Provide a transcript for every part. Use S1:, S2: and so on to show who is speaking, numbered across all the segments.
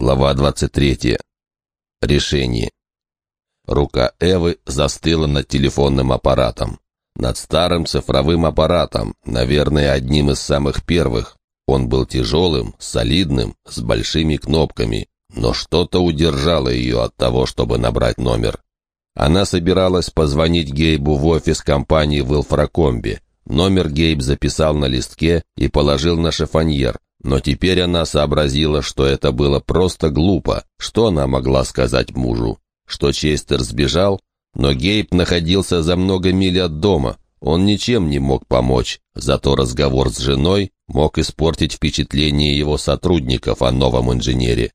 S1: Глава 23. Решение. Рука Эвы застыла над телефонным аппаратом. Над старым цифровым аппаратом, наверное, одним из самых первых. Он был тяжелым, солидным, с большими кнопками, но что-то удержало ее от того, чтобы набрать номер. Она собиралась позвонить Гейбу в офис компании в Илфракомбе. Номер Гейб записал на листке и положил на шифоньер, но теперь она сообразила, что это было просто глупо. Что она могла сказать мужу? Что Честер сбежал? Но Гейб находился за много миль от дома. Он ничем не мог помочь. Зато разговор с женой мог испортить впечатление его сотрудников о новом инженере.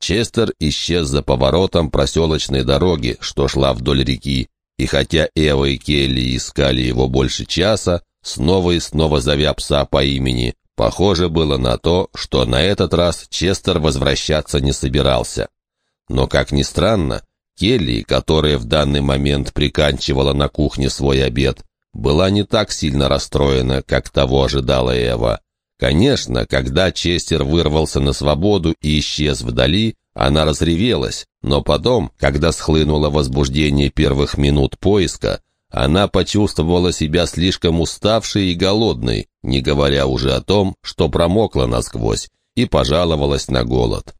S1: Честер исчез за поворотом проселочной дороги, что шла вдоль реки, и хотя Эва и Келли искали его больше часа, снова и снова зовя пса по имени, Похоже было на то, что на этот раз Честер возвращаться не собирался. Но, как ни странно, Келли, которая в данный момент приканчивала на кухне свой обед, была не так сильно расстроена, как того ожидала Эва. Конечно, когда Честер вырвался на свободу и исчез вдали, она разревелась, но потом, когда схлынуло возбуждение первых минут поиска, она почувствовала себя слишком уставшей и голодной, не говоря уже о том, что промокла насквозь, и пожаловалась на голод.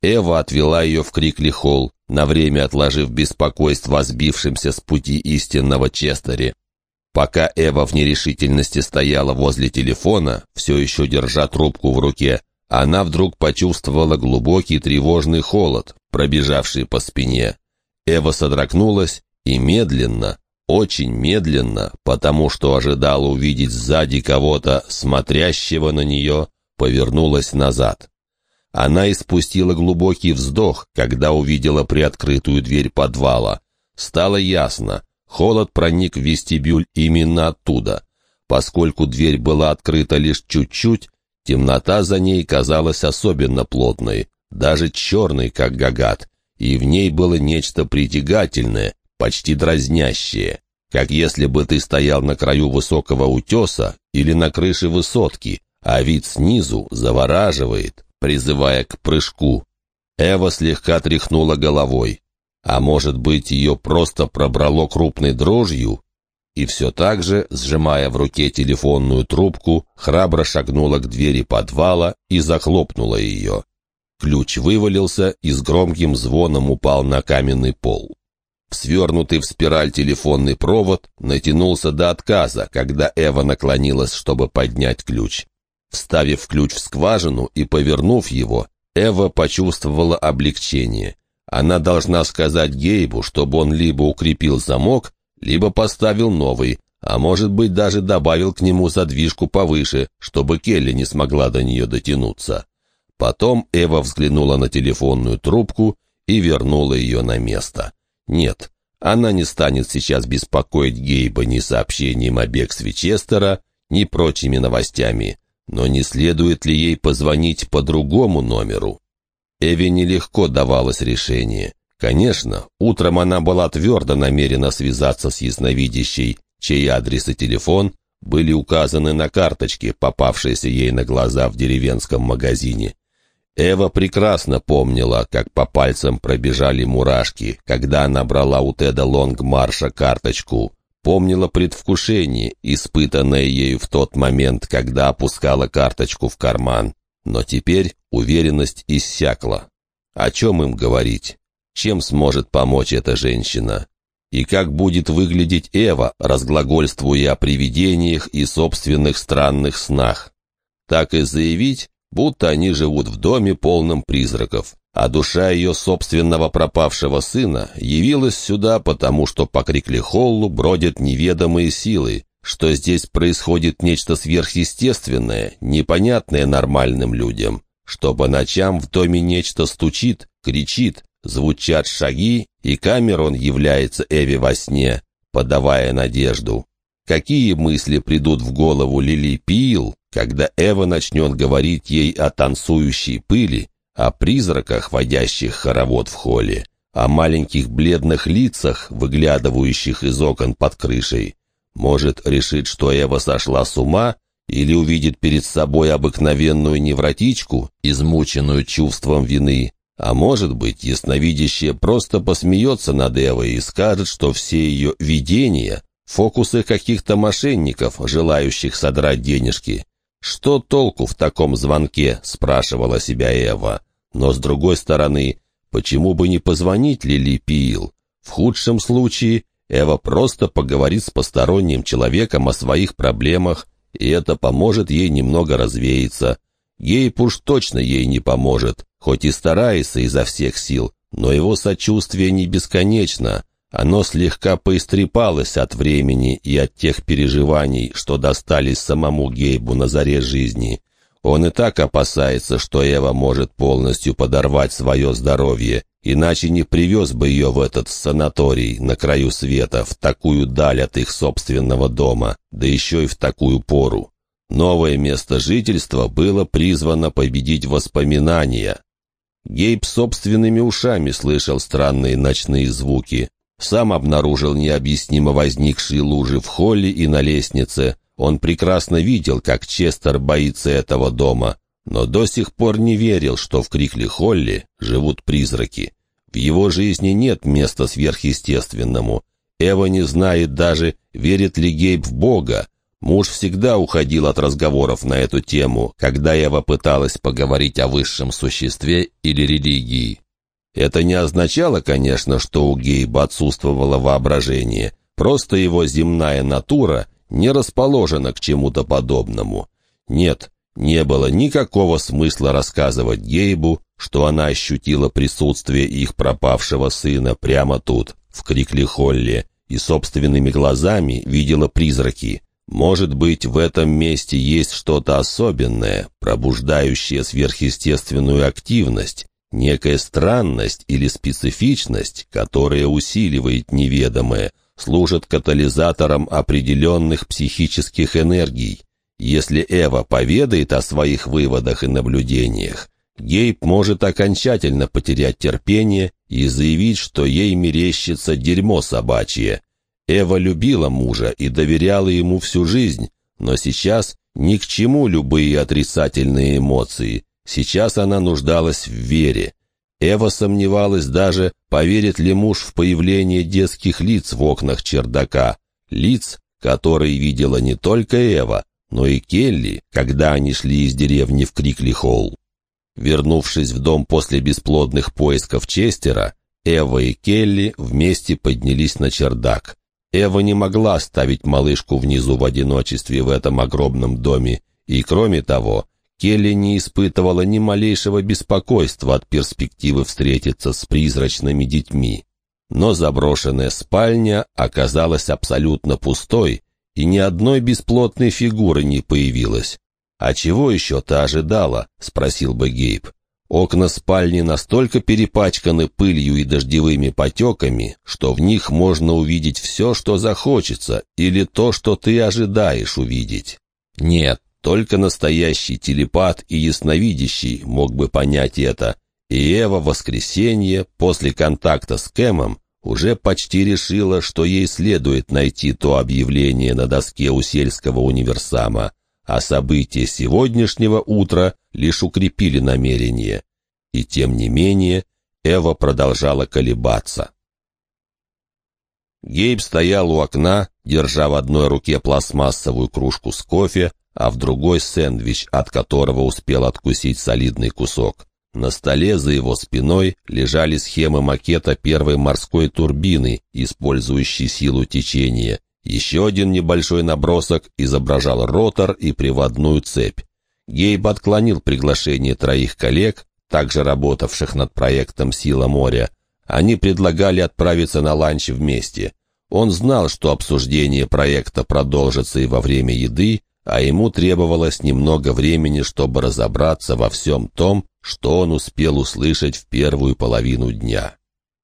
S1: Эва отвела ее в Крикли-холл, на время отложив беспокойство о сбившемся с пути истинного Честере. Пока Эва в нерешительности стояла возле телефона, все еще держа трубку в руке, она вдруг почувствовала глубокий тревожный холод, пробежавший по спине. Эва содрогнулась и медленно, очень медленно, потому что ожидала увидеть сзади кого-то, смотрящего на нее, повернулась назад. Она испустила глубокий вздох, когда увидела приоткрытую дверь подвала. Стало ясно, холод проник в вестибюль именно оттуда. Поскольку дверь была открыта лишь чуть-чуть, темнота за ней казалась особенно плотной, даже черной, как гагат, и в ней было нечто притягательное, почти дразнящее, как если бы ты стоял на краю высокого утеса или на крыше высотки, а вид снизу завораживает, призывая к прыжку. Эва слегка тряхнула головой. А может быть, ее просто пробрало крупной дрожью? И все так же, сжимая в руке телефонную трубку, храбро шагнула к двери подвала и захлопнула ее. Ключ вывалился и с громким звоном упал на каменный пол. Свернутый в спираль телефонный провод натянулся до отказа, когда Эва наклонилась, чтобы поднять ключ. Вставив ключ в скважину и повернув его, Эва почувствовала облегчение. Она должна сказать Гейбу, чтобы он либо укрепил замок, либо поставил новый, а может быть даже добавил к нему задвижку повыше, чтобы Келли не смогла до нее дотянуться. Потом Эва взглянула на телефонную трубку и вернула ее на место. Нет, она не станет сейчас беспокоить Гейба ни сообщением о бегстве Честера, ни прочими новостями. Но не следует ли ей позвонить по другому номеру? Эве нелегко давалось решение. Конечно, утром она была твердо намерена связаться с ясновидящей, чей адрес и телефон были указаны на карточке, попавшейся ей на глаза в деревенском магазине. Эва прекрасно помнила, как по пальцам пробежали мурашки, когда она брала у Теда Лонгмарша карточку. Помнила предвкушение, испытанное ею в тот момент, когда опускала карточку в карман. Но теперь уверенность иссякла. О чем им говорить? Чем сможет помочь эта женщина? И как будет выглядеть Эва, разглагольствуя о привидениях и собственных странных снах? Так и заявить, будто они живут в доме, полном призраков. А душа ее собственного пропавшего сына явилась сюда, потому что по Крикли-Холлу бродят неведомые силы, что здесь происходит нечто сверхъестественное, непонятное нормальным людям, что по ночам в доме нечто стучит, кричит, звучат шаги, и Камерон является Эви во сне, подавая надежду. Какие мысли придут в голову Лили Пил, когда Эва начнет говорить ей о танцующей пыли, о призраках, водящих хоровод в холле, о маленьких бледных лицах, выглядывающих из окон под крышей. Может, решит, что Эва сошла с ума, или увидит перед собой обыкновенную невротичку, измученную чувством вины, А может быть, ясновидящее просто посмеется над Эвой и скажет, что все ее видения — фокусы каких-то мошенников, желающих содрать денежки. «Что толку в таком звонке?» — спрашивала себя Эва. Но, с другой стороны, почему бы не позвонить Лили Пиил? В худшем случае Эва просто поговорит с посторонним человеком о своих проблемах, и это поможет ей немного развеяться. Гейб уж точно ей не поможет, хоть и старается изо всех сил, но его сочувствие не бесконечно. Оно слегка поистрепалось от времени и от тех переживаний, что достались самому Гейбу на заре жизни. Он и так опасается, что Эва может полностью подорвать свое здоровье, иначе не привез бы ее в этот санаторий на краю света, в такую даль от их собственного дома, да еще и в такую пору. Новое место жительства было призвано победить воспоминания. Гейб собственными ушами слышал странные ночные звуки. Сам обнаружил необъяснимо возникшие лужи в холле и на лестнице. Он прекрасно видел, как Честер боится этого дома, но до сих пор не верил, что в Крикли-Холле живут призраки. В его жизни нет места сверхъестественному. Эва не знает даже, верит ли Гейб в Бога, Муж всегда уходил от разговоров на эту тему, когда Ева пыталась поговорить о высшем существе или религии. Это не означало, конечно, что у Гейба отсутствовало воображение, просто его земная натура не расположена к чему-то подобному. Нет, не было никакого смысла рассказывать Гейбу, что она ощутила присутствие их пропавшего сына прямо тут, в Крикли-Холле, и собственными глазами видела призраки. Может быть, в этом месте есть что-то особенное, пробуждающее сверхъестественную активность, некая странность или специфичность, которая усиливает неведомое, служит катализатором определенных психических энергий. Если Эва поведает о своих выводах и наблюдениях, Гейб может окончательно потерять терпение и заявить, что ей мерещится дерьмо собачье, Эва любила мужа и доверяла ему всю жизнь, но сейчас ни к чему любые отрицательные эмоции. Сейчас она нуждалась в вере. Эва сомневалась даже, поверит ли муж в появление детских лиц в окнах чердака. Лиц, которые видела не только Эва, но и Келли, когда они шли из деревни в Крикли-Холл. Вернувшись в дом после бесплодных поисков Честера, Эва и Келли вместе поднялись на чердак. Эва не могла оставить малышку внизу в одиночестве в этом огромном доме, и, кроме того, Келли не испытывала ни малейшего беспокойства от перспективы встретиться с призрачными детьми. Но заброшенная спальня оказалась абсолютно пустой, и ни одной бесплотной фигуры не появилось. «А чего еще ты ожидала?» — спросил бы Гейб. Окна спальни настолько перепачканы пылью и дождевыми потеками, что в них можно увидеть все, что захочется, или то, что ты ожидаешь увидеть. Нет, только настоящий телепат и ясновидящий мог бы понять это, и Эва в воскресенье, после контакта с Кэмом, уже почти решила, что ей следует найти то объявление на доске у сельского универсама, а события сегодняшнего утра лишь укрепили намерение. И тем не менее Эва продолжала колебаться. Гейб стоял у окна, держа в одной руке пластмассовую кружку с кофе, а в другой сэндвич, от которого успел откусить солидный кусок. На столе за его спиной лежали схемы макета первой морской турбины, использующей силу течения, еще один небольшой набросок изображал ротор и приводную цепь. Гейб отклонил приглашение троих коллег, также работавших над проектом «Сила моря». Они предлагали отправиться на ланч вместе. Он знал, что обсуждение проекта продолжится и во время еды, а ему требовалось немного времени, чтобы разобраться во всем том, что он успел услышать в первую половину дня.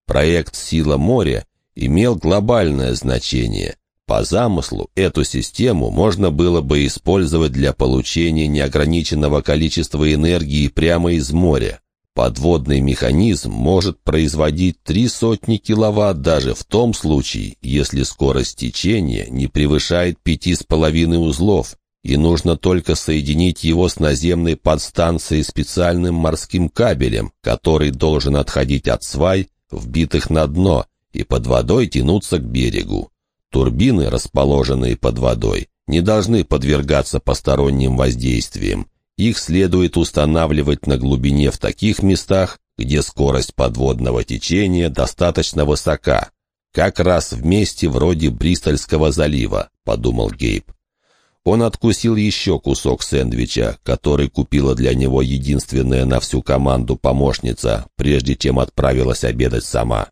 S1: Проект «Сила моря» имел глобальное значение – по замыслу, эту систему можно было бы использовать для получения неограниченного количества энергии прямо из моря. Подводный механизм может производить три сотни киловатт даже в том случае, если скорость течения не превышает пяти с половиной узлов, и нужно только соединить его с наземной подстанцией специальным морским кабелем, который должен отходить от свай, вбитых на дно, и под водой тянуться к берегу. Турбины, расположенные под водой, не должны подвергаться посторонним воздействиям. Их следует устанавливать на глубине в таких местах, где скорость подводного течения достаточно высока. Как раз в месте вроде Бристольского залива, подумал Гейб. Он откусил еще кусок сэндвича, который купила для него единственная на всю команду помощница, прежде чем отправилась обедать сама.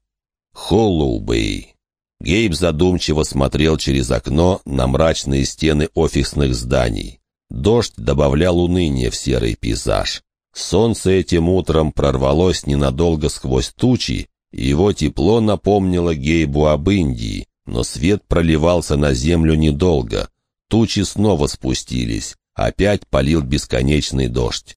S1: Холлоубей. Гейб задумчиво смотрел через окно на мрачные стены офисных зданий. Дождь добавлял уныние в серый пейзаж. Солнце этим утром прорвалось ненадолго сквозь тучи, и его тепло напомнило Гейбу об Индии, но свет проливался на землю недолго. Тучи снова спустились, опять полил бесконечный дождь.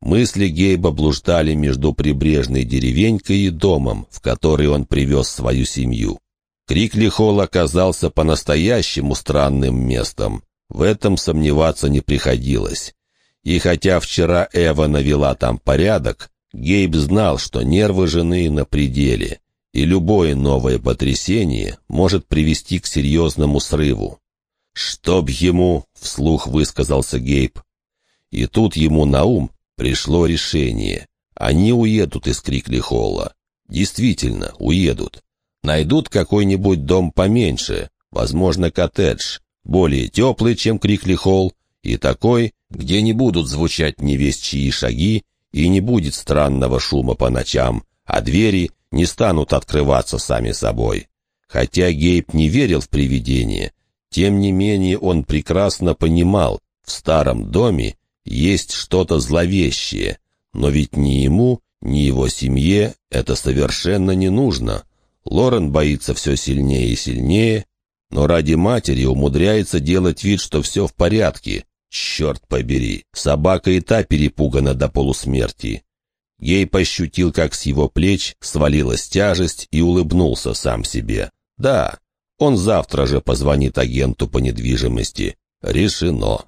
S1: Мысли Гейба блуждали между прибрежной деревенькой и домом, в который он привез свою семью. Крикли Холл оказался по-настоящему странным местом. В этом сомневаться не приходилось. И хотя вчера Эва навела там порядок, Гейб знал, что нервы жены на пределе, и любое новое потрясение может привести к серьезному срыву. «Чтоб ему!» — вслух высказался Гейб. И тут ему на ум пришло решение. Они уедут из Крикли-Холла. Действительно, уедут. Найдут какой-нибудь дом поменьше, возможно, коттедж, более теплый, чем Крикли-Холл, и такой, где не будут звучать невесть чьи шаги и не будет странного шума по ночам, а двери не станут открываться сами собой. Хотя Гейб не верил в привидения, тем не менее он прекрасно понимал, в старом доме есть что-то зловещее, но ведь ни ему, ни его семье это совершенно не нужно. Лорен боится все сильнее и сильнее, но ради матери умудряется делать вид, что все в порядке. Черт побери, собака и та перепугана до полусмерти. Гей пощутил, как с его плеч свалилась тяжесть и улыбнулся сам себе. Да, он завтра же позвонит агенту по недвижимости. Решено.